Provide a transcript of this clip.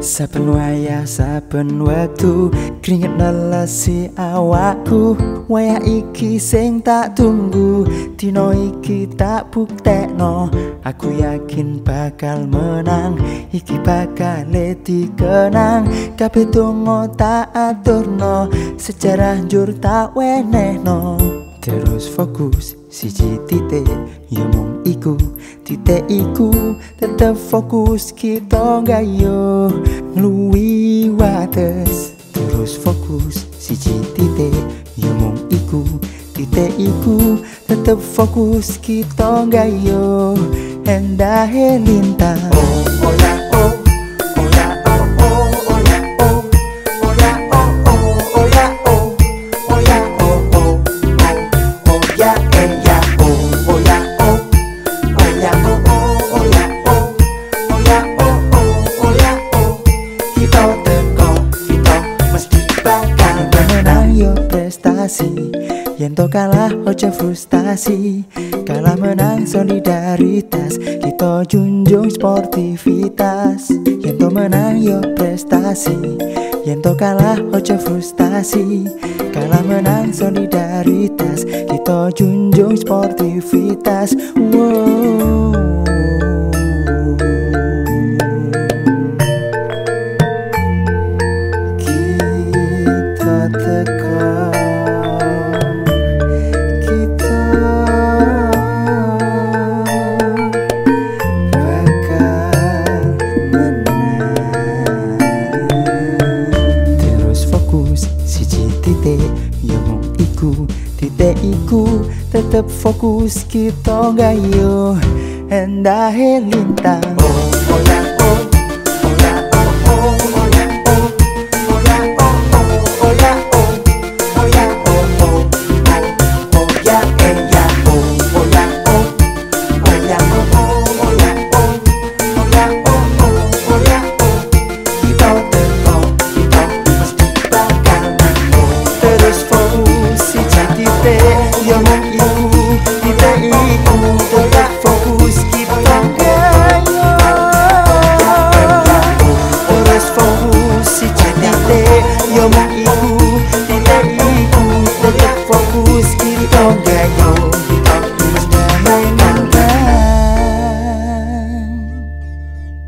Saben wayah saben wektu keringet nelesi awakku. Wayah iki sing tak tunggu dino iki tak buktekno. Aku yakin bakal menang iki bakal kenang kabeh tak aturno sejarah jur tak wenehno terus fokus siji titik ya mong iku. Titik iku tetep fokus kita gayo ngluwi wates. Terus fokus siji titik ya mong iku. Titik iku tetep fokus kita gayo endah lintang. Oh oh prestasi Yen to kalah ojo frustasi. Kalah menang solidaritas. Kita junjung sportivitas. Yen to menang yo prestasi. Yen to kalah ojo frustasi. Kalah menang solidaritas. Kita junjung sportivitas. Wow titik iku tetep fokus kita gayo endah lintang oh.